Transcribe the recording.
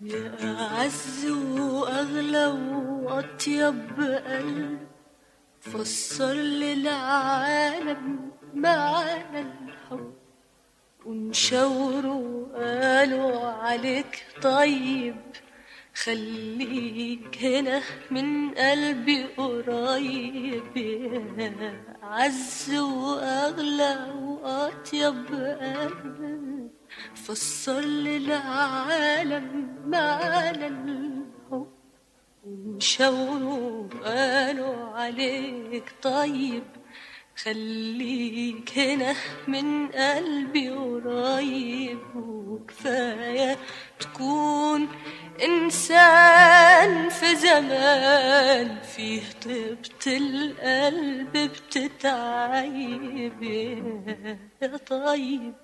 يا أعز وأغلى وأطيب قلب فسر للعالم معنى الحب. ونشاوروا قالوا عليك طيب. خليك هنا من قلبي قريب. يا عز وأغلى وأطيب قلب فسر للعالم معنى الحب ومشاوروا قالوا عليك طيب خليك هنا من قلبي قريب. وكفاية تكون إنسان في زمان فيه طيبة القلب بتتعيب يا طيب.